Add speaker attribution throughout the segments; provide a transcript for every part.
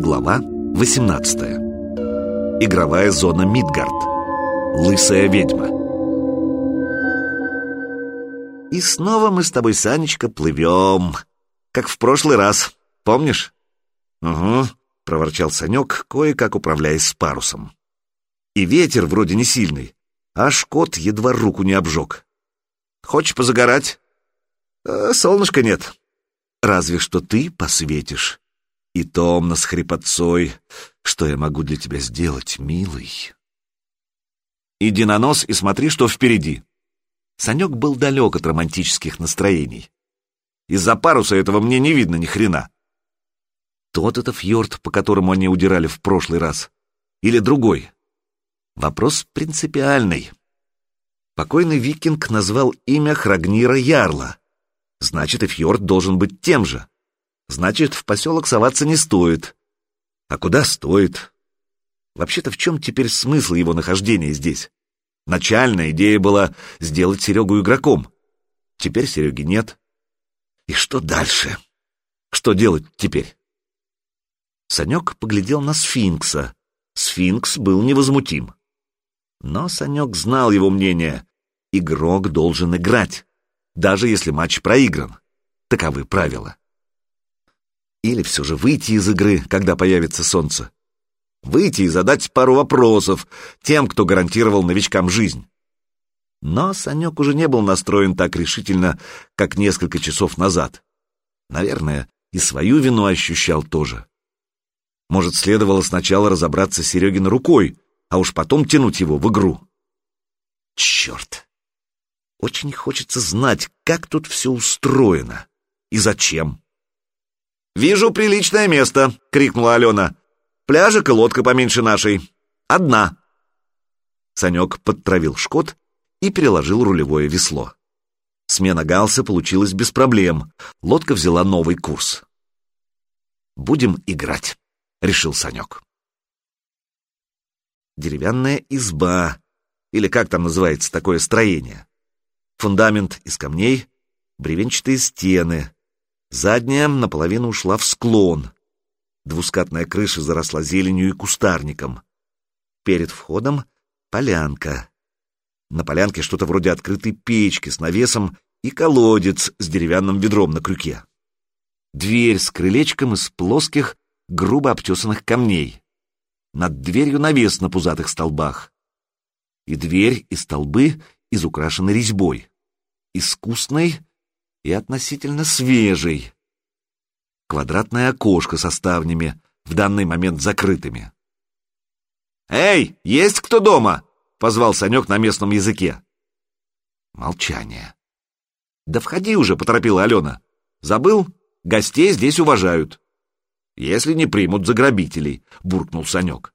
Speaker 1: Глава 18 Игровая зона Мидгард Лысая ведьма И снова мы с тобой, Санечка, плывем, как в прошлый раз, помнишь? Угу, проворчал Санек, кое-как управляясь с парусом. И ветер вроде не сильный, а шкот едва руку не обжег. Хочешь позагорать? Э, солнышка нет. Разве что ты посветишь. И томно с хрипотцой. Что я могу для тебя сделать, милый? Иди на нос и смотри, что впереди. Санек был далек от романтических настроений. Из-за паруса этого мне не видно ни хрена. Тот это фьорд, по которому они удирали в прошлый раз. Или другой. Вопрос принципиальный. Покойный викинг назвал имя Храгнира Ярла. Значит, и фьорд должен быть тем же. Значит, в поселок соваться не стоит. А куда стоит? Вообще-то в чем теперь смысл его нахождения здесь? Начальная идея была сделать Серегу игроком. Теперь Сереги нет. И что дальше? Что делать теперь? Санек поглядел на сфинкса. Сфинкс был невозмутим. Но Санек знал его мнение. Игрок должен играть даже если матч проигран. Таковы правила. Или все же выйти из игры, когда появится солнце. Выйти и задать пару вопросов тем, кто гарантировал новичкам жизнь. Но Санек уже не был настроен так решительно, как несколько часов назад. Наверное, и свою вину ощущал тоже. Может, следовало сначала разобраться с Серегиной рукой, а уж потом тянуть его в игру. Черт! Очень хочется знать, как тут все устроено и зачем. «Вижу приличное место!» — крикнула Алена. «Пляжик и лодка поменьше нашей. Одна!» Санек подтравил шкот и переложил рулевое весло. Смена галса получилась без проблем. Лодка взяла новый курс. «Будем играть», — решил Санек. Деревянная изба, или как там называется такое строение. Фундамент из камней, бревенчатые стены. Задняя наполовину ушла в склон. Двускатная крыша заросла зеленью и кустарником. Перед входом полянка. На полянке что-то вроде открытой печки с навесом и колодец с деревянным ведром на крюке. Дверь с крылечком из плоских, грубо обтесанных камней. Над дверью навес на пузатых столбах. И дверь, и столбы изукрашены резьбой. Искусной и относительно свежей. Квадратное окошко со ставнями, в данный момент закрытыми. «Эй, есть кто дома?» — позвал Санек на местном языке. Молчание. «Да входи уже», — поторопила Алена. «Забыл? Гостей здесь уважают». «Если не примут за грабителей», — буркнул Санек.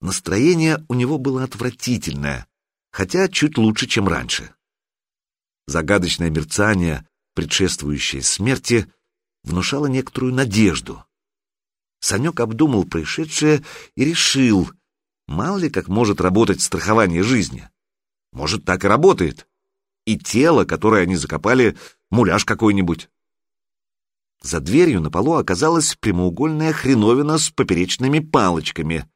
Speaker 1: Настроение у него было отвратительное, хотя чуть лучше, чем раньше. Загадочное мерцание, предшествующее смерти, внушало некоторую надежду. Санек обдумал происшедшее и решил, мало ли как может работать страхование жизни. Может, так и работает. И тело, которое они закопали, муляж какой-нибудь. За дверью на полу оказалась прямоугольная хреновина с поперечными палочками.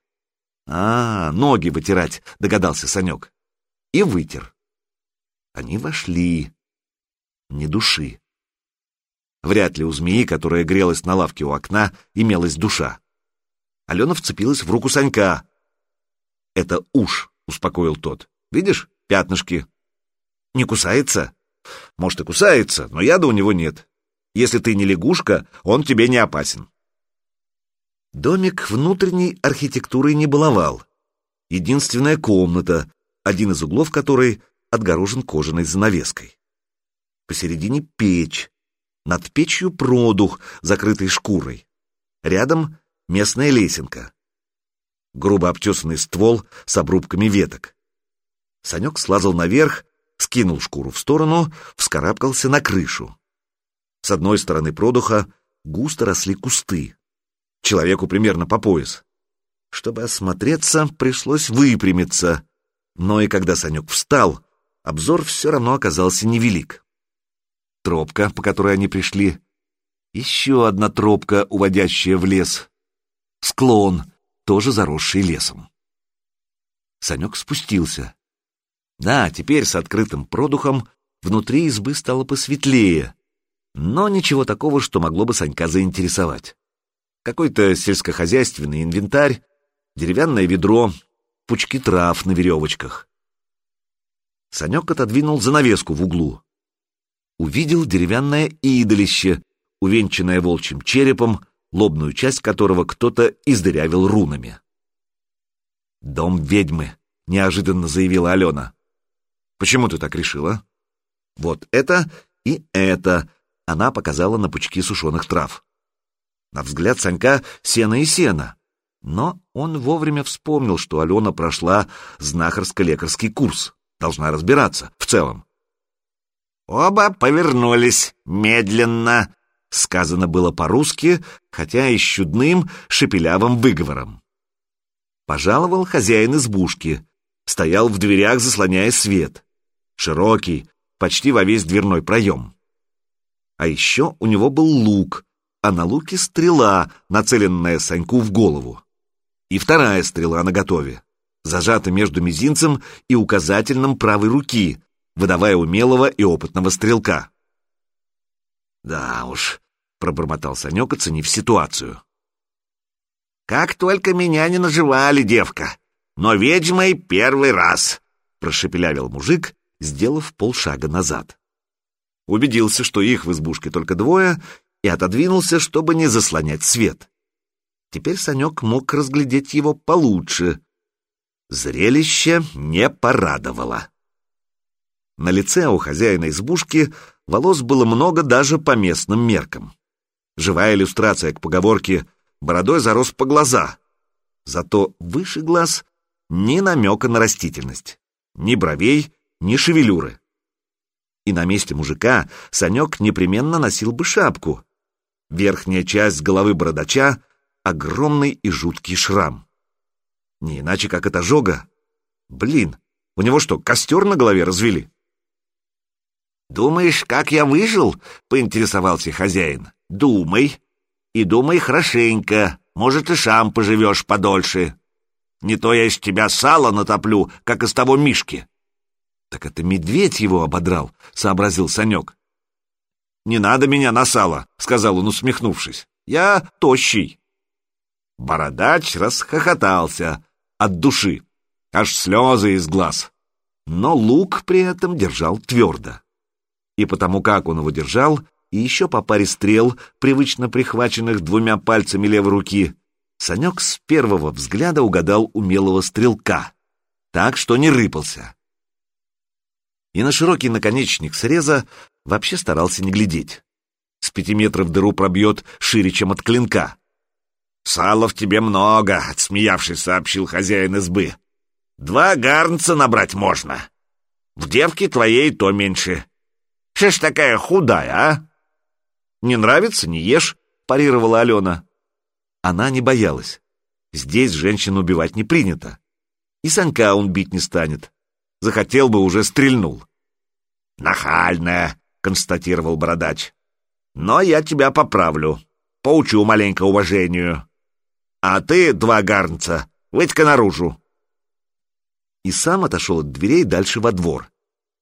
Speaker 1: «А, ноги вытирать», — догадался Санек и вытер. Они вошли. Ни души. Вряд ли у змеи, которая грелась на лавке у окна, имелась душа. Алена вцепилась в руку Санька. «Это уж», — успокоил тот. «Видишь, пятнышки». «Не кусается?» «Может, и кусается, но яда у него нет. Если ты не лягушка, он тебе не опасен». Домик внутренней архитектурой не баловал. Единственная комната, один из углов которой отгорожен кожаной занавеской. Посередине печь, над печью продух, закрытый шкурой. Рядом местная лесенка. Грубо обтесанный ствол с обрубками веток. Санек слазал наверх, скинул шкуру в сторону, вскарабкался на крышу. С одной стороны продуха густо росли кусты. Человеку примерно по пояс. Чтобы осмотреться, пришлось выпрямиться, но и когда Санек встал, обзор все равно оказался невелик. Тропка, по которой они пришли, еще одна тропка, уводящая в лес, Склон, тоже заросший лесом. Санек спустился. Да, теперь с открытым продухом внутри избы стало посветлее, но ничего такого, что могло бы Санька заинтересовать. Какой-то сельскохозяйственный инвентарь, деревянное ведро, пучки трав на веревочках. Санек отодвинул занавеску в углу. Увидел деревянное идолище, увенчанное волчьим черепом, лобную часть которого кто-то издырявил рунами. «Дом ведьмы», — неожиданно заявила Алена. «Почему ты так решила?» «Вот это и это», — она показала на пучки сушеных трав. На взгляд Санька сено и сено. Но он вовремя вспомнил, что Алена прошла знахарско-лекарский курс, должна разбираться в целом. Оба повернулись медленно, сказано было по-русски, хотя и с чудным шепелявым выговором. Пожаловал хозяин избушки, стоял в дверях, заслоняя свет. Широкий, почти во весь дверной проем. А еще у него был лук, а на луке стрела, нацеленная Саньку в голову. И вторая стрела наготове, зажата между мизинцем и указательным правой руки, выдавая умелого и опытного стрелка. «Да уж», — пробормотал Санек, оценив ситуацию. «Как только меня не наживали, девка, но ведьмой первый раз», — прошепелявил мужик, сделав полшага назад. Убедился, что их в избушке только двое, и отодвинулся, чтобы не заслонять свет. Теперь Санек мог разглядеть его получше. Зрелище не порадовало. На лице у хозяина избушки волос было много даже по местным меркам. Живая иллюстрация к поговорке бородой зарос по глаза. Зато выше глаз ни намека на растительность, ни бровей, ни шевелюры. И на месте мужика Санек непременно носил бы шапку. Верхняя часть головы бородача — огромный и жуткий шрам. Не иначе, как это жога. Блин, у него что, костер на голове развели? «Думаешь, как я выжил?» — поинтересовался хозяин. «Думай. И думай хорошенько, может, и сам поживешь подольше. Не то я из тебя сало натоплю, как из того Мишки». «Так это медведь его ободрал», — сообразил Санек. «Не надо меня на сало», — сказал он, усмехнувшись. «Я тощий». Бородач расхохотался от души, аж слезы из глаз. Но лук при этом держал твердо. И потому как он его держал, и еще по паре стрел, привычно прихваченных двумя пальцами левой руки, Санек с первого взгляда угадал умелого стрелка, так что не рыпался. И на широкий наконечник среза вообще старался не глядеть. С пяти метров дыру пробьет шире, чем от клинка. «Сала в тебе много», — отсмеявшись, сообщил хозяин избы. «Два гарнца набрать можно. В девке твоей то меньше. Что ж такая худая, а?» «Не нравится — не ешь», — парировала Алена. Она не боялась. Здесь женщин убивать не принято. И Санька он бить не станет. Захотел бы, уже стрельнул. «Нахальная», — констатировал бородач. «Но я тебя поправлю. Поучу маленько уважению. А ты, два гарнца, выйдь-ка наружу». И сам отошел от дверей дальше во двор.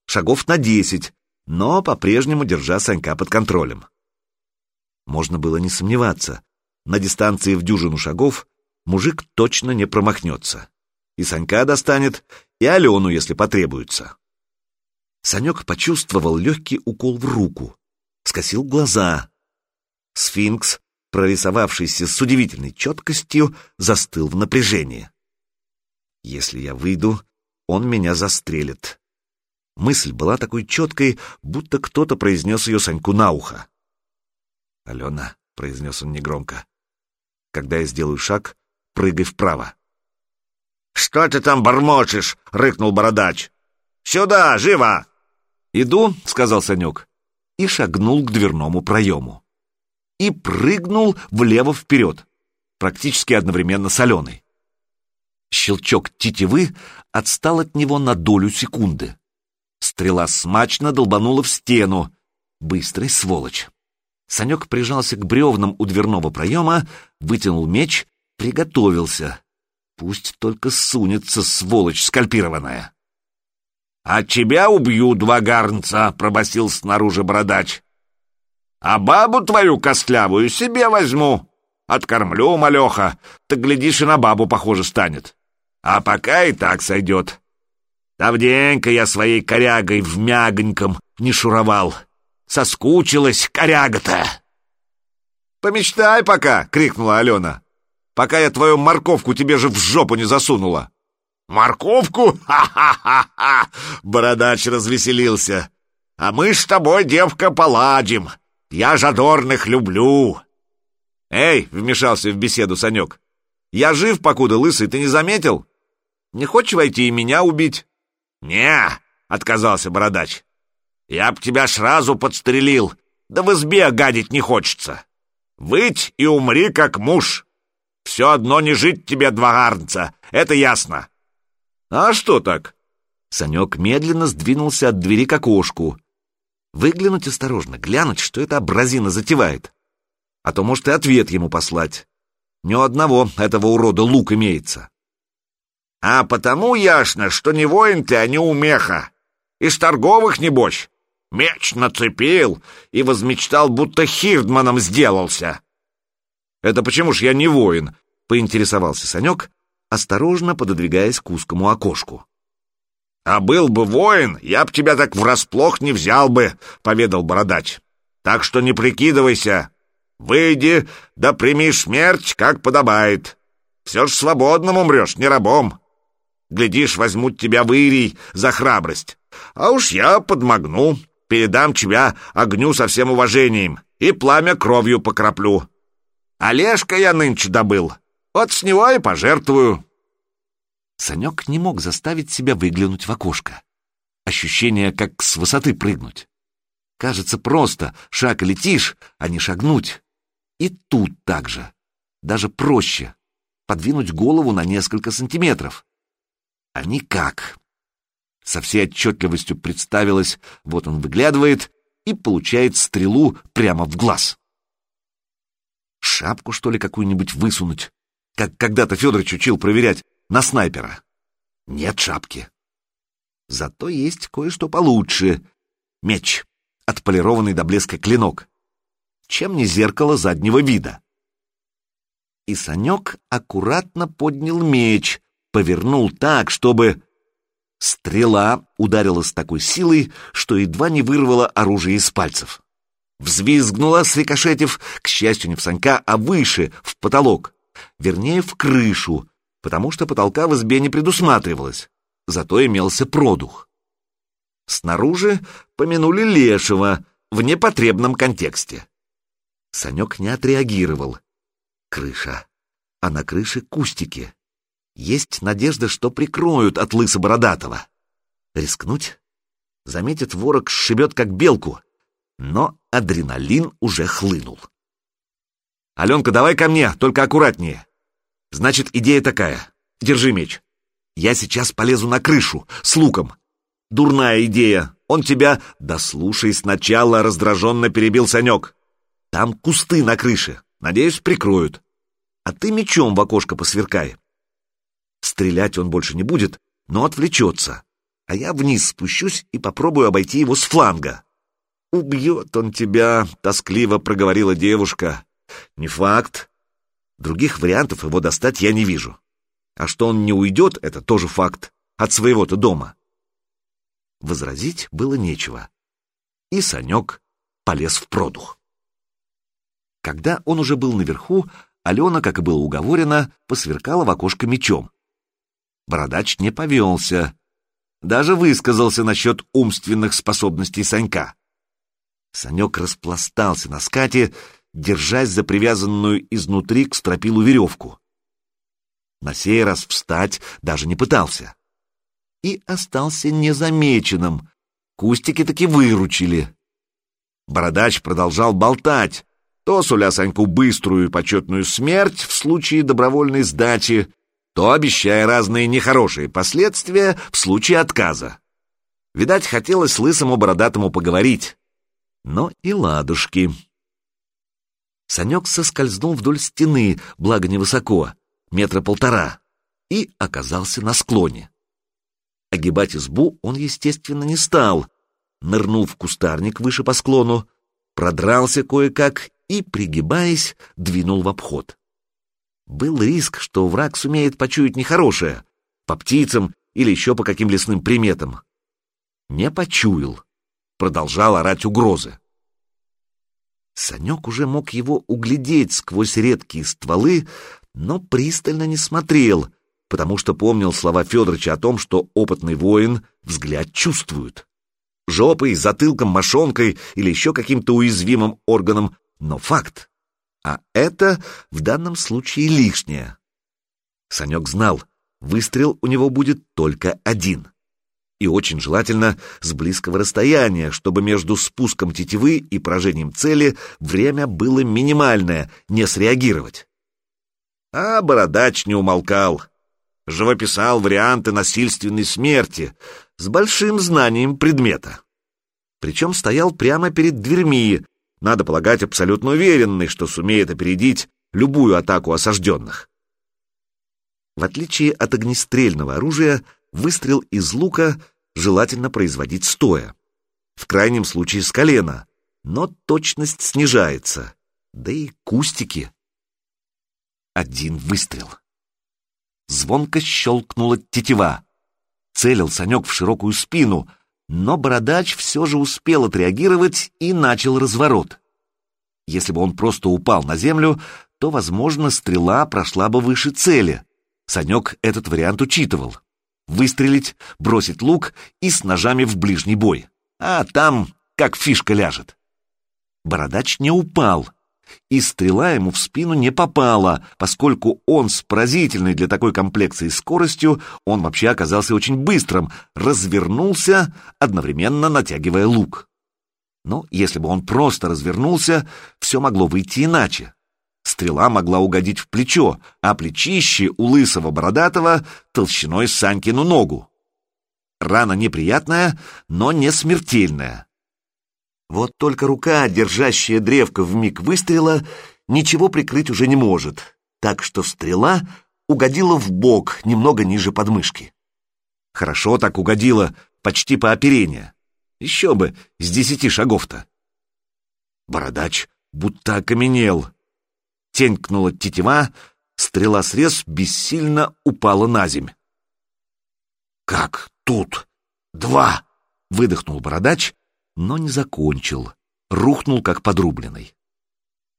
Speaker 1: Шагов на десять, но по-прежнему держа Санька под контролем. Можно было не сомневаться. На дистанции в дюжину шагов мужик точно не промахнется. И Санька достанет, и Алену, если потребуется. Санек почувствовал легкий укол в руку, скосил глаза. Сфинкс, прорисовавшийся с удивительной четкостью, застыл в напряжении. Если я выйду, он меня застрелит. Мысль была такой четкой, будто кто-то произнес ее Саньку на ухо. «Алена», — произнес он негромко, — «когда я сделаю шаг, прыгай вправо». «Что ты там бормочешь?» — рыкнул бородач. «Сюда, живо!» «Иду», — сказал Санек, и шагнул к дверному проему. И прыгнул влево-вперед, практически одновременно с Аленой. Щелчок тетивы отстал от него на долю секунды. Стрела смачно долбанула в стену. Быстрый сволочь. Санек прижался к бревнам у дверного проема, вытянул меч, приготовился. Пусть только сунется, сволочь скальпированная. — А тебя убью, два гарнца, — пробасил снаружи бородач. — А бабу твою костлявую себе возьму. Откормлю, малеха, так, глядишь, и на бабу похоже станет. А пока и так сойдет. Давненько я своей корягой в мягоньком не шуровал. Соскучилась коряга-то. «Помечтай пока!» — крикнула Алена. «Пока я твою морковку тебе же в жопу не засунула!» «Морковку? Ха-ха-ха-ха!» Бородач развеселился. «А мы с тобой, девка, поладим. Я жадорных люблю!» «Эй!» — вмешался в беседу Санек. «Я жив, покуда лысый, ты не заметил? Не хочешь войти и меня убить?» «Не!» — отказался бородач. «Я б тебя сразу подстрелил, да в избе гадить не хочется. Выть и умри, как муж. Все одно не жить тебе, двогарнца, это ясно». «А что так?» Санек медленно сдвинулся от двери к окошку. Выглянуть осторожно, глянуть, что это абразина затевает. А то, может, и ответ ему послать. Ни у одного этого урода лук имеется. А потому ясно, что не воин ты, а не умеха. Из торговых, небось. Меч нацепил и возмечтал, будто хирдманом сделался. «Это почему ж я не воин?» — поинтересовался Санек, осторожно пододвигаясь к узкому окошку. «А был бы воин, я б тебя так врасплох не взял бы», — поведал бородач. «Так что не прикидывайся. Выйди, да прими смерть, как подобает. Все ж свободным умрешь, не рабом. Глядишь, возьмут тебя в Ирий за храбрость. А уж я подмогну, передам тебя огню со всем уважением и пламя кровью покроплю. Олежка я нынче добыл, вот с него и пожертвую». Санек не мог заставить себя выглянуть в окошко. Ощущение, как с высоты прыгнуть. Кажется просто, шаг летишь, а не шагнуть. И тут так же. Даже проще. Подвинуть голову на несколько сантиметров. А никак. Со всей отчетливостью представилось, вот он выглядывает и получает стрелу прямо в глаз. Шапку, что ли, какую-нибудь высунуть, как когда-то Федорович учил проверять на снайпера. Нет шапки. Зато есть кое-что получше. Меч, отполированный до блеска клинок. Чем не зеркало заднего вида. И Санек аккуратно поднял меч, повернул так, чтобы... Стрела ударила с такой силой, что едва не вырвала оружие из пальцев. Взвизгнула, срикошетив, к счастью, не в Санька, а выше, в потолок. Вернее, в крышу, потому что потолка в избе не предусматривалось. Зато имелся продух. Снаружи помянули Лешего в непотребном контексте. Санек не отреагировал. Крыша. А на крыше кустики. Есть надежда, что прикроют от лыса бородатого. Рискнуть? Заметит ворог, сшибет как белку. Но адреналин уже хлынул. «Аленка, давай ко мне, только аккуратнее. Значит, идея такая. Держи меч. Я сейчас полезу на крышу, с луком. Дурная идея. Он тебя... Да слушай сначала, раздраженно перебил Санек. Там кусты на крыше. Надеюсь, прикроют. А ты мечом в окошко посверкай. Стрелять он больше не будет, но отвлечется. А я вниз спущусь и попробую обойти его с фланга. «Убьет он тебя», — тоскливо проговорила девушка. «Не факт. Других вариантов его достать я не вижу. А что он не уйдет, это тоже факт. От своего-то дома». Возразить было нечего. И Санек полез в продух. Когда он уже был наверху, Алена, как и было уговорено, посверкала в окошко мечом. Бородач не повелся, даже высказался насчет умственных способностей Санька. Санек распластался на скате, держась за привязанную изнутри к стропилу веревку. На сей раз встать даже не пытался. И остался незамеченным. Кустики таки выручили. Бородач продолжал болтать, то суля Саньку быструю и почетную смерть в случае добровольной сдачи, то обещая разные нехорошие последствия в случае отказа. Видать, хотелось лысому бородатому поговорить. Но и ладушки. Санек соскользнул вдоль стены, благо невысоко, метра полтора, и оказался на склоне. Огибать избу он, естественно, не стал, нырнул в кустарник выше по склону, продрался кое-как и, пригибаясь, двинул в обход. Был риск, что враг сумеет почуять нехорошее, по птицам или еще по каким лесным приметам. Не почуял. Продолжал орать угрозы. Санек уже мог его углядеть сквозь редкие стволы, но пристально не смотрел, потому что помнил слова Федоровича о том, что опытный воин взгляд чувствует. Жопой, затылком, мошонкой или еще каким-то уязвимым органом, но факт. А это в данном случае лишнее. Санек знал, выстрел у него будет только один. И очень желательно с близкого расстояния, чтобы между спуском тетивы и поражением цели время было минимальное, не среагировать. А бородач не умолкал. Живописал варианты насильственной смерти с большим знанием предмета. Причем стоял прямо перед дверьми, надо полагать, абсолютно уверенный, что сумеет опередить любую атаку осажденных. В отличие от огнестрельного оружия, выстрел из лука желательно производить стоя. В крайнем случае с колена, но точность снижается. Да и кустики. Один выстрел. Звонко щелкнула тетива. Целил Санек в широкую спину, но бородач все же успел отреагировать и начал разворот. Если бы он просто упал на землю, то, возможно, стрела прошла бы выше цели. Санек этот вариант учитывал. Выстрелить, бросить лук и с ножами в ближний бой. А там как фишка ляжет. Бородач не упал, и стрела ему в спину не попала, поскольку он с поразительной для такой комплекции скоростью, он вообще оказался очень быстрым, развернулся, одновременно натягивая лук. Но если бы он просто развернулся, все могло выйти иначе. Стрела могла угодить в плечо, а плечище у лысого бородатого толщиной Санькину ногу. Рана неприятная, но не смертельная. Вот только рука, держащая древко в миг выстрела, ничего прикрыть уже не может, так что стрела угодила в бок, немного ниже подмышки. Хорошо так угодила, почти по оперению. Еще бы, с десяти шагов-то. Бородач будто окаменел. Тенькнула тетива, стрела срез бессильно упала на земь. «Как тут? Два!» — выдохнул бородач но не закончил, рухнул как подрубленный.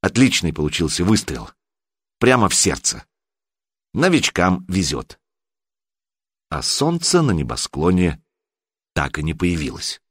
Speaker 1: Отличный получился выстрел. Прямо в сердце. Новичкам везет. А солнце на небосклоне так и не появилось.